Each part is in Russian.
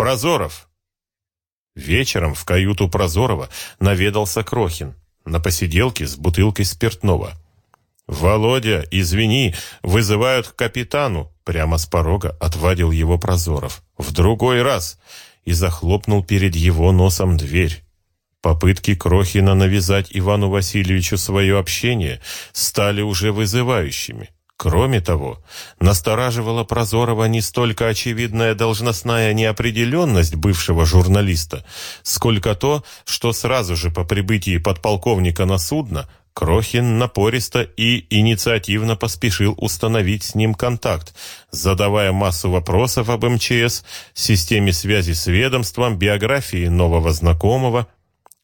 Прозоров!» Вечером в каюту Прозорова наведался Крохин на посиделке с бутылкой спиртного. «Володя, извини, вызывают к капитану!» Прямо с порога отвадил его Прозоров. «В другой раз!» И захлопнул перед его носом дверь. Попытки Крохина навязать Ивану Васильевичу свое общение стали уже вызывающими. Кроме того, настораживала Прозорова не столько очевидная должностная неопределенность бывшего журналиста, сколько то, что сразу же по прибытии подполковника на судно Крохин напористо и инициативно поспешил установить с ним контакт, задавая массу вопросов об МЧС, системе связи с ведомством, биографии нового знакомого,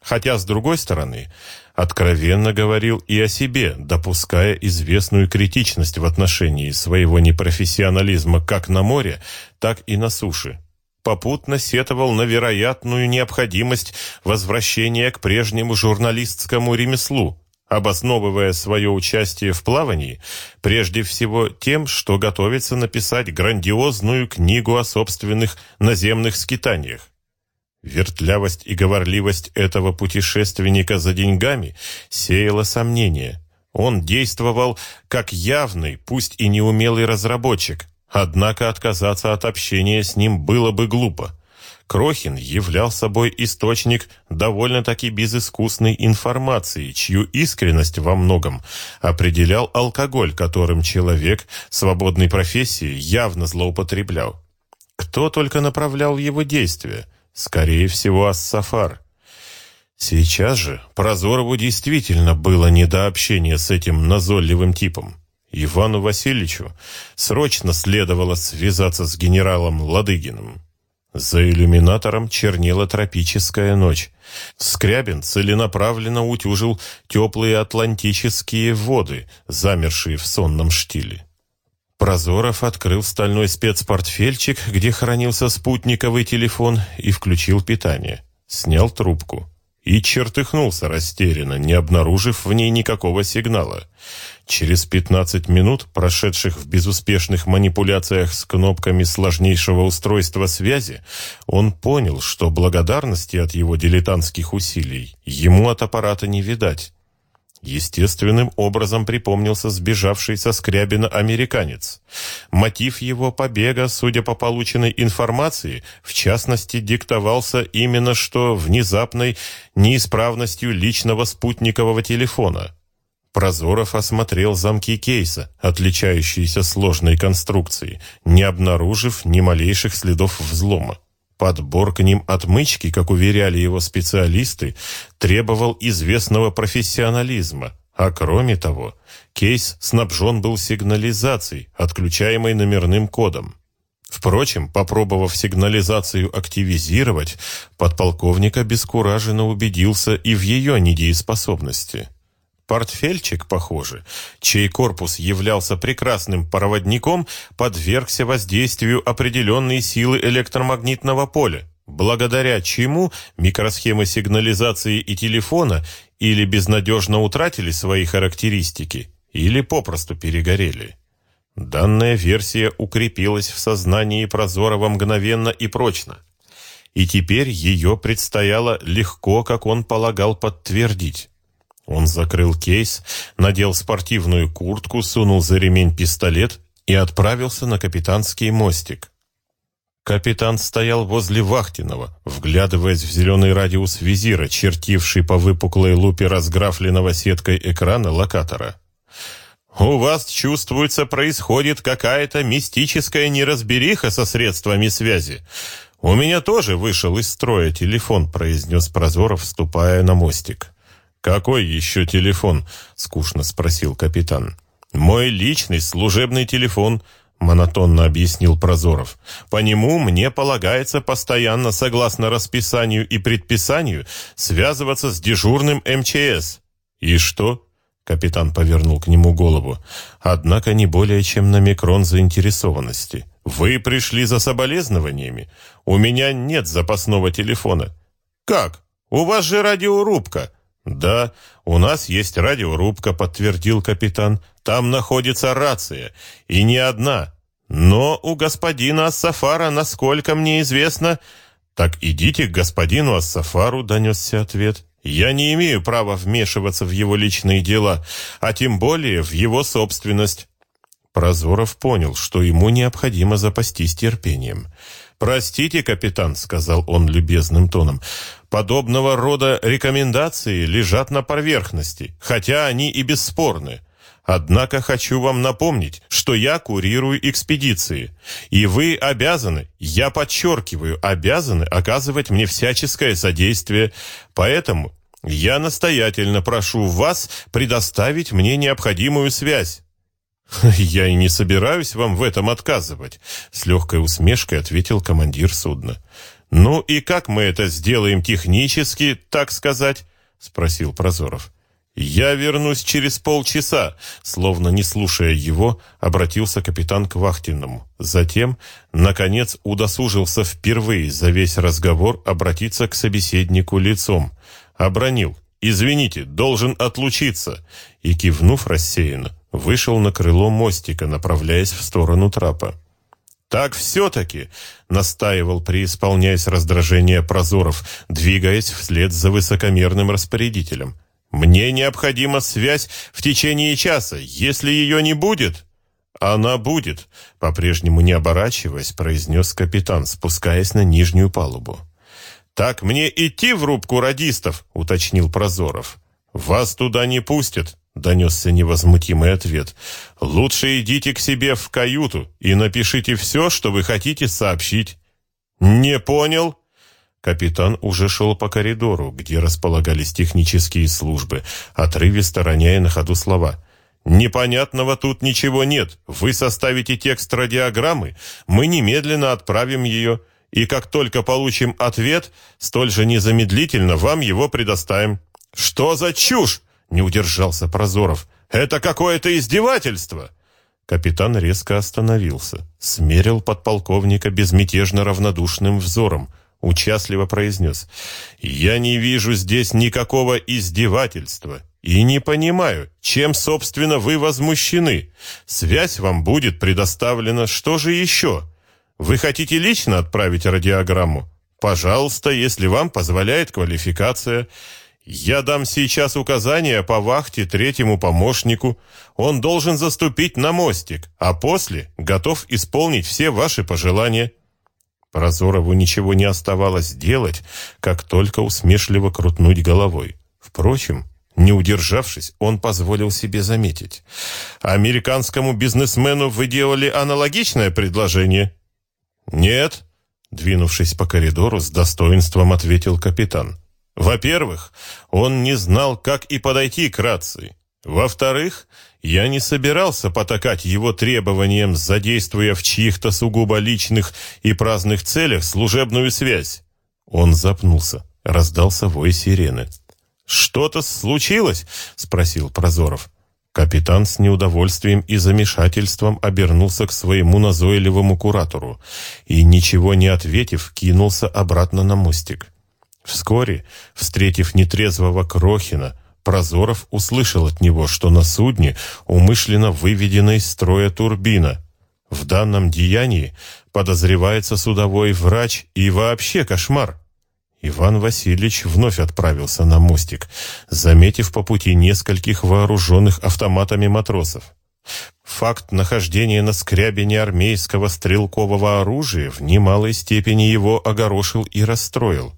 хотя, с другой стороны, откровенно говорил и о себе, допуская известную критичность в отношении своего непрофессионализма как на море, так и на суше. Попутно сетовал на вероятную необходимость возвращения к прежнему журналистскому ремеслу, обосновывая свое участие в плавании прежде всего тем, что готовится написать грандиозную книгу о собственных наземных скитаниях. Вертлявость и говорливость этого путешественника за деньгами сеяла сомнения. Он действовал как явный, пусть и неумелый разработчик, однако отказаться от общения с ним было бы глупо. Крохин являл собой источник довольно-таки безыскусной информации, чью искренность во многом определял алкоголь, которым человек свободной профессии явно злоупотреблял. Кто только направлял его действия – Скорее всего, Ассафар. Сейчас же Прозорову действительно было не до общения с этим назойливым типом. Ивану Васильевичу срочно следовало связаться с генералом Ладыгиным. За иллюминатором чернела тропическая ночь. Скрябин целенаправленно утюжил теплые атлантические воды, замершие в сонном штиле. Прозоров открыл стальной спецпортфельчик, где хранился спутниковый телефон, и включил питание. Снял трубку. И чертыхнулся растерянно, не обнаружив в ней никакого сигнала. Через 15 минут, прошедших в безуспешных манипуляциях с кнопками сложнейшего устройства связи, он понял, что благодарности от его дилетантских усилий ему от аппарата не видать. Естественным образом припомнился сбежавший со Скрябина американец. Мотив его побега, судя по полученной информации, в частности, диктовался именно что внезапной неисправностью личного спутникового телефона. Прозоров осмотрел замки кейса, отличающиеся сложной конструкцией, не обнаружив ни малейших следов взлома. Подбор к ним отмычки, как уверяли его специалисты, требовал известного профессионализма, а кроме того, кейс снабжен был сигнализацией, отключаемой номерным кодом. Впрочем, попробовав сигнализацию активизировать, подполковник обескураженно убедился и в ее недееспособности. Портфельчик, похоже, чей корпус являлся прекрасным проводником, подвергся воздействию определенной силы электромагнитного поля, благодаря чему микросхемы сигнализации и телефона или безнадежно утратили свои характеристики, или попросту перегорели. Данная версия укрепилась в сознании Прозорова мгновенно и прочно. И теперь ее предстояло легко, как он полагал, подтвердить. Он закрыл кейс, надел спортивную куртку, сунул за ремень пистолет и отправился на капитанский мостик. Капитан стоял возле Вахтинова, вглядываясь в зеленый радиус визира, чертивший по выпуклой лупе разграфленного сеткой экрана локатора. «У вас, чувствуется, происходит какая-то мистическая неразбериха со средствами связи. У меня тоже вышел из строя телефон», — произнес Прозоров, вступая на мостик. «Какой еще телефон?» — скучно спросил капитан. «Мой личный служебный телефон», — монотонно объяснил Прозоров. «По нему мне полагается постоянно, согласно расписанию и предписанию, связываться с дежурным МЧС». «И что?» — капитан повернул к нему голову. Однако не более чем на микрон заинтересованности. «Вы пришли за соболезнованиями? У меня нет запасного телефона». «Как? У вас же радиорубка!» «Да, у нас есть радиорубка», — подтвердил капитан. «Там находится рация, и не одна. Но у господина Сафара, насколько мне известно, «Так идите к господину Ассафару», — донесся ответ. «Я не имею права вмешиваться в его личные дела, а тем более в его собственность». Прозоров понял, что ему необходимо запастись терпением. «Простите, капитан», — сказал он любезным тоном, — «подобного рода рекомендации лежат на поверхности, хотя они и бесспорны. Однако хочу вам напомнить, что я курирую экспедиции, и вы обязаны, я подчеркиваю, обязаны оказывать мне всяческое содействие, поэтому я настоятельно прошу вас предоставить мне необходимую связь. «Я и не собираюсь вам в этом отказывать», — с легкой усмешкой ответил командир судна. «Ну и как мы это сделаем технически, так сказать?» — спросил Прозоров. «Я вернусь через полчаса», словно не слушая его, обратился капитан к вахтенному. Затем, наконец, удосужился впервые за весь разговор обратиться к собеседнику лицом. Обронил. «Извините, должен отлучиться», и, кивнув рассеянно, вышел на крыло мостика, направляясь в сторону трапа. «Так все-таки!» — настаивал, преисполняясь раздражение прозоров, двигаясь вслед за высокомерным распорядителем. Мне необходима связь в течение часа. Если ее не будет...» «Она будет», — по-прежнему не оборачиваясь, произнес капитан, спускаясь на нижнюю палубу. «Так мне идти в рубку радистов?» — уточнил Прозоров. «Вас туда не пустят», — донесся невозмутимый ответ. «Лучше идите к себе в каюту и напишите все, что вы хотите сообщить». «Не понял?» Капитан уже шел по коридору, где располагались технические службы, отрывисто роняя на ходу слова. «Непонятного тут ничего нет. Вы составите текст радиограммы, мы немедленно отправим ее, и как только получим ответ, столь же незамедлительно вам его предоставим». «Что за чушь?» — не удержался Прозоров. «Это какое-то издевательство!» Капитан резко остановился, смерил подполковника безмятежно равнодушным взором, участливо произнес. «Я не вижу здесь никакого издевательства и не понимаю, чем, собственно, вы возмущены. Связь вам будет предоставлена. Что же еще? Вы хотите лично отправить радиограмму? Пожалуйста, если вам позволяет квалификация». Я дам сейчас указания по вахте третьему помощнику. Он должен заступить на мостик, а после готов исполнить все ваши пожелания. Прозорову ничего не оставалось делать, как только усмешливо крутнуть головой. Впрочем, не удержавшись, он позволил себе заметить. «Американскому бизнесмену вы делали аналогичное предложение?» «Нет», — двинувшись по коридору, с достоинством ответил капитан. «Во-первых, он не знал, как и подойти к рации. Во-вторых, я не собирался потакать его требованиям, задействуя в чьих-то сугубо личных и праздных целях служебную связь. Он запнулся, раздался вой сирены. «Что-то случилось?» — спросил Прозоров. Капитан с неудовольствием и замешательством обернулся к своему назойливому куратору и, ничего не ответив, кинулся обратно на мостик. Вскоре, встретив нетрезвого Крохина, Прозоров услышал от него, что на судне умышленно выведена из строя турбина. В данном деянии подозревается судовой врач и вообще кошмар. Иван Васильевич вновь отправился на мостик, заметив по пути нескольких вооруженных автоматами матросов. Факт нахождения на скрябине армейского стрелкового оружия в немалой степени его огорошил и расстроил.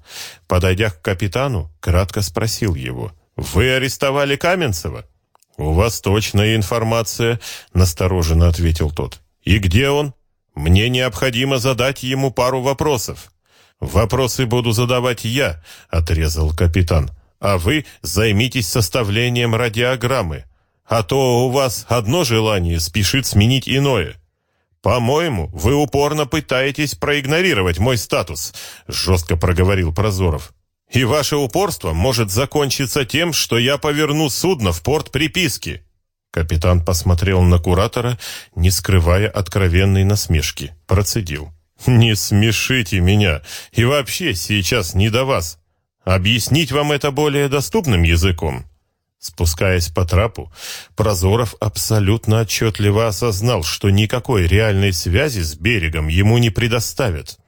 Подойдя к капитану, кратко спросил его, «Вы арестовали Каменцева?» «У вас точная информация», — настороженно ответил тот. «И где он?» «Мне необходимо задать ему пару вопросов». «Вопросы буду задавать я», — отрезал капитан. «А вы займитесь составлением радиограммы. А то у вас одно желание спешит сменить иное». «По-моему, вы упорно пытаетесь проигнорировать мой статус», — жестко проговорил Прозоров. И ваше упорство может закончиться тем, что я поверну судно в порт приписки». Капитан посмотрел на куратора, не скрывая откровенной насмешки. Процедил. «Не смешите меня. И вообще сейчас не до вас. Объяснить вам это более доступным языком?» Спускаясь по трапу, Прозоров абсолютно отчетливо осознал, что никакой реальной связи с берегом ему не предоставят.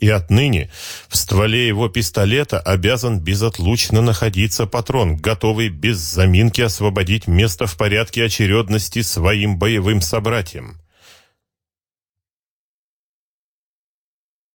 И отныне в стволе его пистолета обязан безотлучно находиться патрон, готовый без заминки освободить место в порядке очередности своим боевым собратьям.